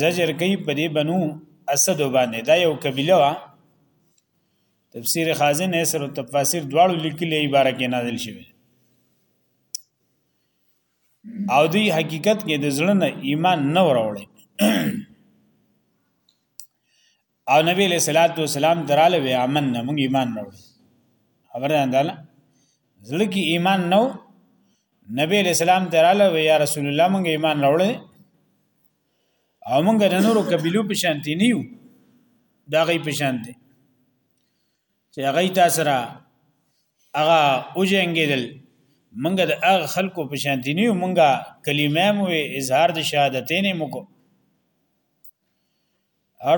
زجر کوي په دې بنو اسد باندې دا یو قبيله وا تفسیر خازن ایسر او تفاسیر دواړو لیکلي عبارت کې نازل شوی او دی حقیقت کې د زړه نه ایمان نه وروړي او نبی علیہ الصلوۃ والسلام دراله وی امن نه مونږ ایمان نه وړو خبره انداله زړه کې ایمان نو نبی علیہ السلام دراله وی یا رسول الله مونږ ایمان راوړل او مونږ د نورو قبیلو په شانتی نیو دا غي په شانتی چې هغه تاسو را هغه اوجنګیدل مونږ د هغه خلکو په شانتی نیو مونږه کلمه مو اظهار د شهادتین مو کو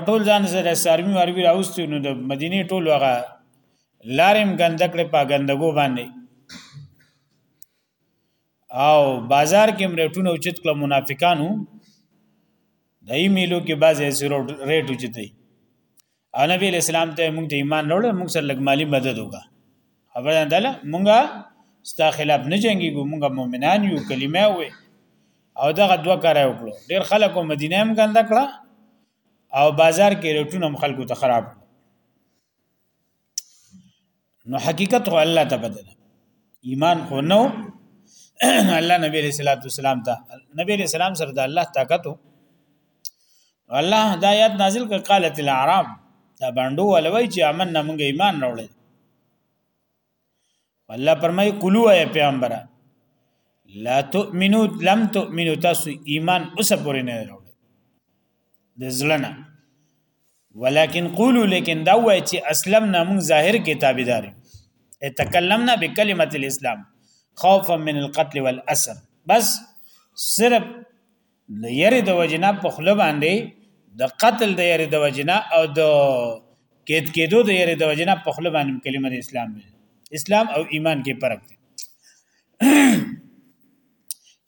ټول ځان سره سرمی وربي راوستي نو د مدینه ټول هغه لارم ګندکړه په ګندګو باندې او بازار کې مرټونه اوچت کله منافقانو دای میلو کې بعض ایسي ریټ اوچتای او نبی اسلام ته مونږ ته ایمان راوړل مونږ سره لګ مالی مدد وکړه خبره ده مونږه ستا خلاف نه جنگيږو مونږه مؤمنان یو کلمه وې او دغه دوه کار وکړو ډیر خلکو مدینه هم ګنده کړه او بازار کې رټونه هم خلکو ته خراب نو حقیقت خو الله ته بدل ایمان خو نو الله نبی رسول الله والسلام ته نبی رسول الله سره د الله طاقت الله هدایت نازل ک قالت الاعراب دا باندو ولوي چې امن نه مونږ ایمان راوړل الله پرمای کولو اے پیغمبره لا تؤمنو لم تؤمنو تاسو ایمان اوس پورې نه راوړل د ځلنه ولكن قولوا لیکن دا وای چې اسلمنا موږ ظاهر کې تابعدار تکلمنا بکلمه الاسلام خوفا من القتل والاسر بس صرف د یری د وجنا په خله باندې د قتل د یری د وجنا او د کېد کېدو د یری د وجنا په خله باندې کلمه د اسلام دی اسلام او ایمان کې فرق دی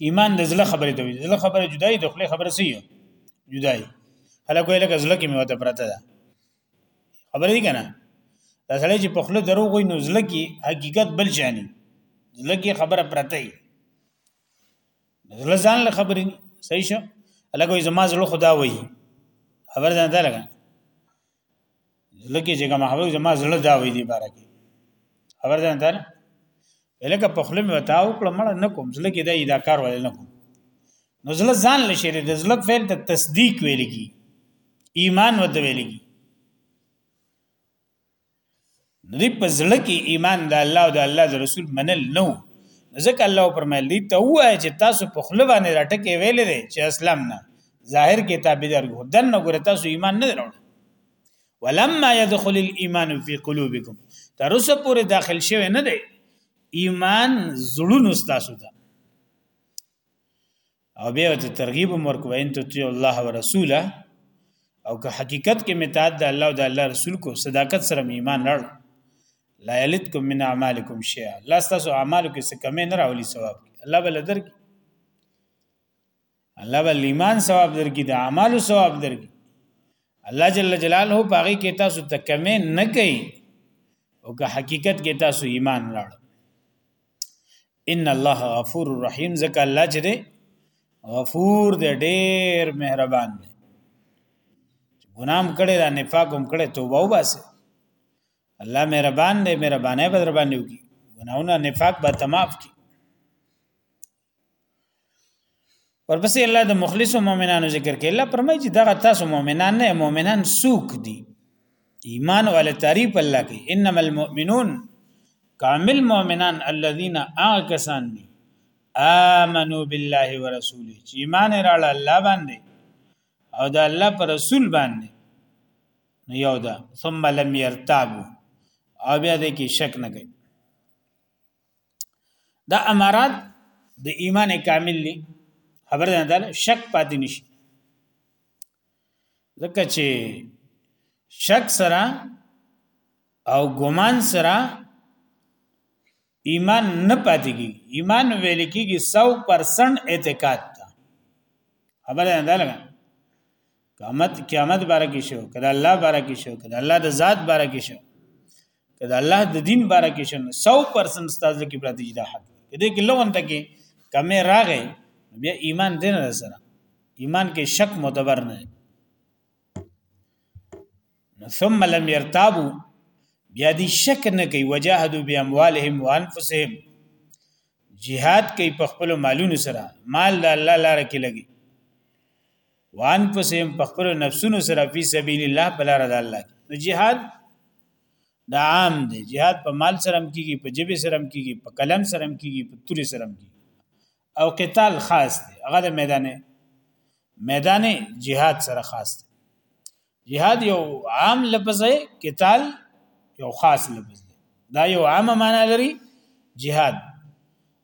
ایمان د زړه خبره دی زړه خبره جدای د خله خبره سي جدای هله کوی لکه زړه کې مې وته پرته ده خبرې دي کنه دا سړی چې په خله دروغ وي نو زړه کې حقیقت بل شانی زړه کې خبره پرته وي زله ځان له خبرې نه صحیح شو الګوي زما زله خدا وای خبر ځان ته لګا لکه چې کوم خبر زما زله دا وای دی بارکه خبر ځان ته لکه په خله مې وتاو کړم مړ نه کوم زله کې دا ادا کار ول نه کوم نو زله ځان لشي د زله فعل ته تصدیق ویل کی ایمان وته ویل کی دوی په ځل کې ایمان د الله او د الله د رسول منل نو ځکه الله پرمایل دی ته وای چې تاسو په خله باندې راټکې ویل دي چې اسلام نه ظاهر کې تابعدار یو دنه ګره تاسو ایمان نه درو ولما يدخل الايمان في قلوبكم تر اوسه پورې داخل شوی نه دی ایمان زړونو تاسو ته او بیا ته ترغیب ورکو ان تطیع الله ورسوله او که حقیقت کې متاد د الله او د الله رسول کو صداقت سره ایمان لړ لا یلتکم من اعمالکم شیئا الله تاسو اعمالو کې څه کمی نه راولي ثواب الله بل درک الله بل ایمان ثواب درکې د اعمالو ثواب درکې الله جل جلاله باغی کې تاسو ته کمی نه کوي او که حقیقت کې تاسو ایمان لړ ان الله غفور رحیم ځکه الله چې دی غفور دی ډیر مهربان دی ګنام کړي دا نفاق هم کړي توبه وباسه الله مهربان دی مهربانه به در باندې وکي ګناونه نفاق به تماف کی ورپسې الله د مخلصو مؤمنانو ذکر کوي الله پرمای چې دغه تاسو مؤمنان نه مؤمنان سوق دي ایمان او تعریف الله کوي انما المؤمنون کامل مؤمنان الذين اعكسان دي امنوا بالله ورسوله چې ایمان راړه الله باندې او د الله پر رسول باندې نو یو دا ثم لم يرتابوا او بیا دې کې شک نه کوي دا امارات د ایمان کامل دی خبر نه ده شک پاتې نشي ځکه چې شک سره او ګمان سره ایمان نه پاتې کیږي ایمان ویل کیږي 100% اعتقاد ته خبر نه ده لګا قیامت قیامت بارکه شو کله الله بارکه شو کله الله د ذات بارکه شو کله الله د دین باره کې شنه 100% ستاسو کې پراته دي دا حق کله کې لوند کې کمه راغې بیا ایمان دین سره ایمان کې شک معتبر نه ثم لم يرتابوا بیا دې شک نه کوي وجاهدوا باموالهم وانفسهم jihad کوي په خپل مالونو سره مال د الله لپاره کې لګي وان پسیم په خپل نفسونو سره فی سبیل الله په لار د الله نو jihad دا عام دی jihad په مال سره هم کیږي په جبه سره هم کیږي په قلم سره هم کیږي په توري سره هم کیږي او قتال خاص دی هغه د میدان میدان jihad سره خاص دی جهاد یو عام لفظ دی قتال یو خاص لفظ دی دا یو عام معنا لري جهاد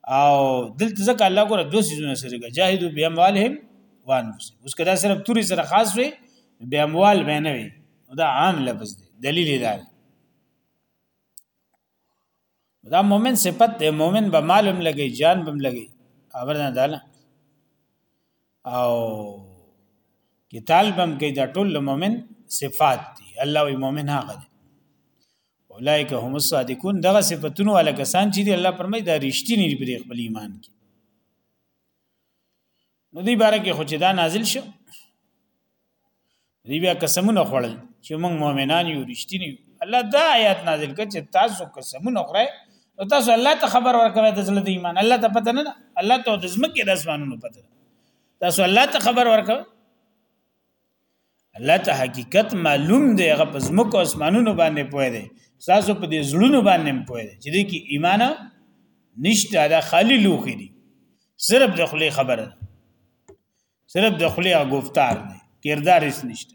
او دلته ځکه الله ګوره دوه سيزونه سره کوي جاهدوا باموالهم وانفسهم اوس کدا صرف توري سره خاص وي باموال به نه وي دا عام لفظ دی دلیل دی دا مؤمن صفت دی مؤمن به مالم لګي جان بم لګي خبر نه ده او قتال بم کې دا ټول مؤمن صفات دي الله وي مؤمن هغه دی اولایک هم الصادقون دغه صفاتونه ولا کسان چې دی الله پرمای دا رښتینی دی په خپل ایمان کې نو دی باره کې خو چې دا نازل شو دی بیا قسمونه خوړل چې موږ مؤمنان یو رښتینی یو الله دا آیات نازل کړ چې تاسو قسمونه خورئ او تاسو الله ته خبر ورکوي د زړه د ایمان الله ته پته نه الله ته د زمکه د اسمانونو پته تاسو الله ته خبر ورکوي الله ته حقیقت معلوم دی هغه په زمکو اسمانونو باندې پوهه دی تاسو په دې زړونو باندې هم پوهه دی چې دې کې ایمان نشته دا خالی لوخي دي صرف د خلی خبره ده صرف د خلی غفتار دی کردار هیڅ نشته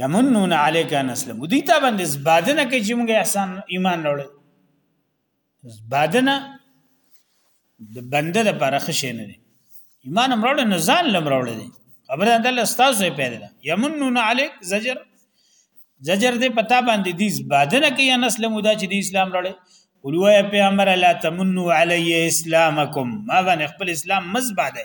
یمنون علیک ان اسلم دوی ته باندې زبادنه کوي چې موږ احسان ایمان راوړل زبادنه د بنده د پر خشه نه دي ایمان امرول نه ځان لمرول دي خبره ده الله استاد پیدا ده یمنون علیک زجر زجر دې پتا باندې دي زبادنه کوي ان اسلم دا چې د اسلام راوړل قلوا یا پیغمبر لا تمنو علی اسلامکم ما باندې خپل اسلام مزباده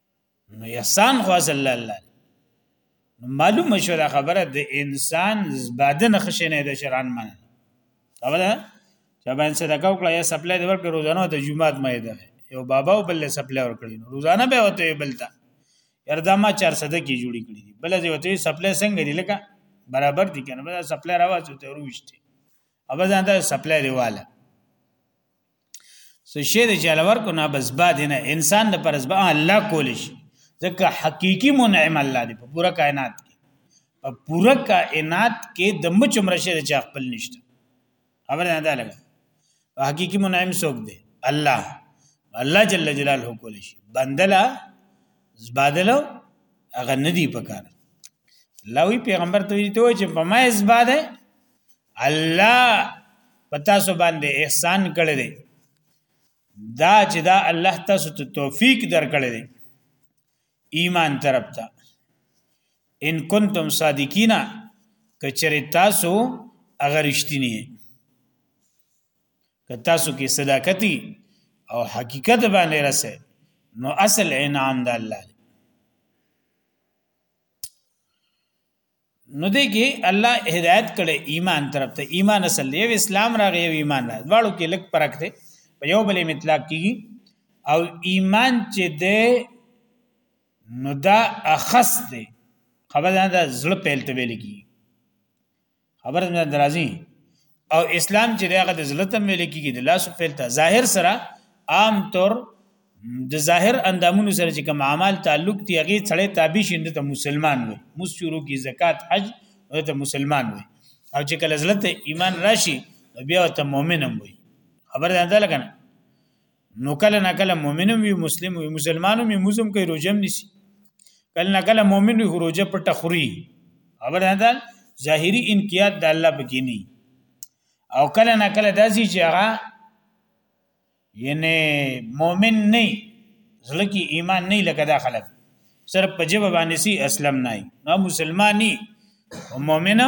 نو احسان خو اصل الله الله معلومه شو دا خبره د انسان زبادن خشنه د شرعن من اوله چې باندې صدقه وکړه یا سپلای د ورکړ روزانه د جمعات مې ده یو بابا او بل سپلای ورکړ روزانه به وته بلتا یردا ما 400 کې جوړی کړی بل ځای وته سپلای څنګه دی لکه برابر دي کنه بل سپلای راوځو ته روشته اوبه ځان ته سپلای دیواله سو شی د چاله ورکو نه بس با دینه انسان د پرز به الله کول شي ځکه حقيقي منعم الله دی په پوره کائنات کې په پوره کائنات کې د مچ عمر شي د چا خپل نشته خبر نه ده لګا حقيقي منعم څوک دی الله الله جل جلاله کول شي بندلا زبادلو هغه ندی پکار لوی پیغمبر ته وی ته چې په ما زباده الله پتا سو باندې احسان کړی دی دا چې دا الله تاسو ته توفیق درکړی دی ایمان طرف ته ان کنتم صادقینا کچری تاسو اگر رښتینی که تاسو کې صداقتي او حقیقت باندې رسه نو اصل انعام د الله نو دی کې الله هدایت کړي ایمان طرف ته ایمان اصل دی اسلام راغی او ایمان راغی دواړو کې لک فرق دی په یو بلې مطلق کیږي او ایمان چې دی نو دا اخص دی خبر دا زړه پیل ته ویل کی خبر دا درازي او اسلام چې دغه د زړه ته مل کېږي د لاس په ته ظاهر سره عام طور د ظاهر اندامونو سره چې کوم اعمال تعلق دی هغه سړی تابع شي ته مسلمان وي مسورو کی زکات حج او ته مسلمان وي او چې کله زړه ته ایمان راشي بیا ته مؤمن هم وي خبر ده لګنه نو کله نه کله مؤمنم وي مسلم وي مسلمانو می موزم کوي روزم نسی کله نه کله مؤمن وي روزه په تخوري خبر نه ده ظاهري انقیاد د الله پکې نه او کله نه کله داسي چې هغه یعنی مؤمن نه زړه کې ایمان نه لکه دا خلک صرف په جبه باندې سي اسلام نه نو مسلمانۍ او مؤمنه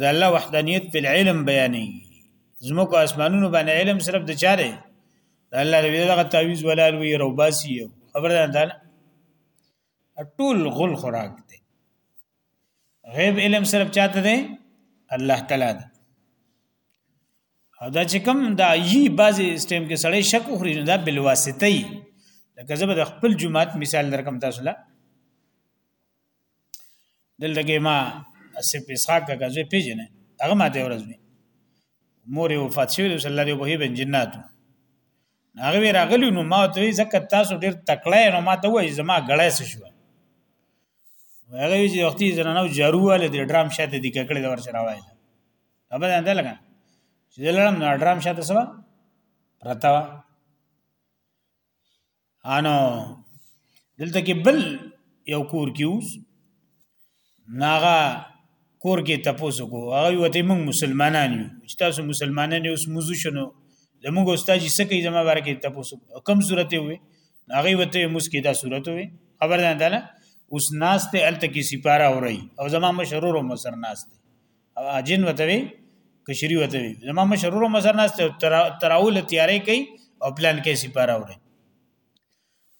دا الله وحدانیت په علم بیانې زموږ اسمانونو باندې علم صرف د چاره الله دې دغه تعویز ولال وی روباسي خبر ده ټول غل خوراک دی غیب علم صرف چاته دی الله تعالی دی دا چې کوم دا یی بعضی سټیم کې سړی شک خوري نو دا بل واسطه ای لکه زبر خپل جمعات مثال درکم تاسو لا دلته کې ما اسف اسحاق کا غزوی پیژنه هغه ما ته ورځ وی مور یو وفات شوی صلی الله علیه وهی بن جنات هغه وی راغلی نو ما ته زکه تاسو ډیر تکړه نو ما ته وای زما غړای څه شو هغه وی چې وختي زنانو جارو ول د ډرام شاته د ککړې دور سره وای هغه نه ده لګا چې دلم نو ډرام شاته سوا پرتا انا دلته کې بل یو کور کې اوس ناغه کور کې تپوس کو هغه وته موږ مسلمانان یو چې تاسو مسلمانان یو سموزو شنو زموږ استاد یې سکه زموږ بار کې تپوس کم صورت وي هغه وته مسکی دا صورت وي خبر ده نه اوس ناس ته الته کې سپاره اوري او زموږ مشرور مسر ناس ته او اجن وته وی کشری وته وی زما مشرور مزر ناس تراول تیارې کوي او پلان کې سپاره وره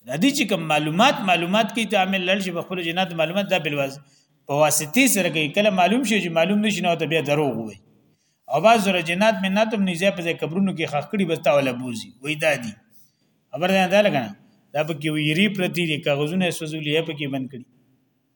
د دې چې کوم معلومات معلومات کې ته عامل لړ شي په خپل جنات معلومات دا بلواز په واسطه سره کوي کله معلوم شي چې معلوم نشي نو ته بیا دروغ وي او باز زره جنات مناتم نيزه په قبرونو کې خخکړي بستا ولا بوزي وای دا دي خبر ده دا لګنه دا په کې ویری پرتی دي کاغذونه سوزولې په کې بند کړي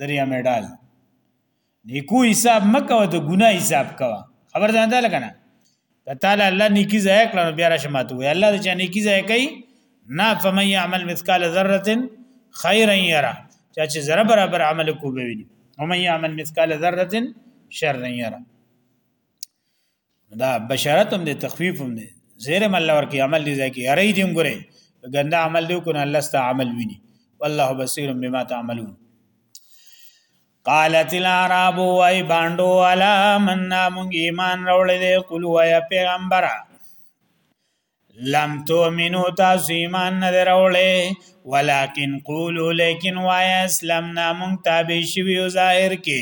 دریا میډال نیکو حساب مکو د ګناه حساب کوا خبر ځان ده لګنه تعالی الله نیکی ځای کړو بیا راشه ماته وی الله چې نیکی ځای کوي نه فمن يعمل مثقال ذره خيرا يره چې ذره برابر عمل کو به ویني ومن يعمل مثقال ذره شرا يره دا بشارت هم دی تخفیف هم دی زیر مل اور کی عمل دی ځکه یری دیم ګره ګنده عمل دی کو نه الله ست عمل ویني والله بصیر بما تعملون قالت العرب وای باندو علا من نامون ایمان راوړل دی قل وای پیغمبره لم تؤمنو تاسو ایمان نه دروړې ولکن قولو لیکن وای اسلمنا مونږ تابع شوی او ظاهر کې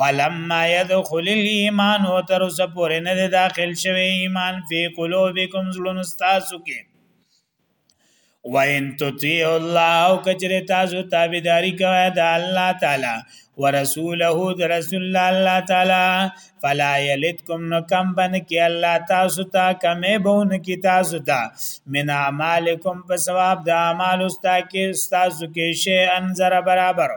ولما يدخل الايمان او تر اوسه پورې نه داخل شوی ایمان فی قلوبکم زلون تاسو کې وَإِن تُطِيعُوا اللَّهَ او کچره تاسو تابعداري کوئ د الله تعالی ورسوله د رسول الله الله تعالی فلا یلتکم نو کم بن کی الله تاسو ته کمې بون کی تاسو ته من اعمالکم په ثواب د اعمال استا کې تاسو کې شی انذر برابر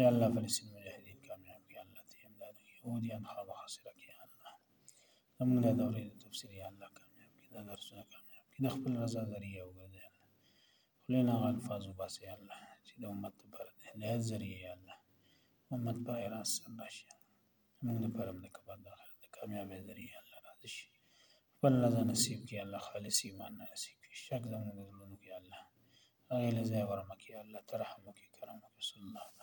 یا الله فلسطین مجاهدین کامیاب کړي الله ته امداد وکړي یهودیان خامخا سره کړي الله زموږ دا دورې د تفسیر یا الله کامیاب کړي دا درسونه کامیاب کړي د خپل رضا ذریعه وګرځي الله خولې نه هغه الفاظ وباسي یا الله چې د امت لپاره د هدایت ذریعه یا الله امت پر راس سم راشي زموږ لپاره هم د کبار د آخرت د کامیابۍ ذریعه الله راضي شي خپل رضا نصیب کړي الله خالص ایمان نصیب کړي شک زموږ د زړونو کې الله هغې له ځای ورمه کړي الله ته رحم وکړي کرم وکړي صلی الله علیه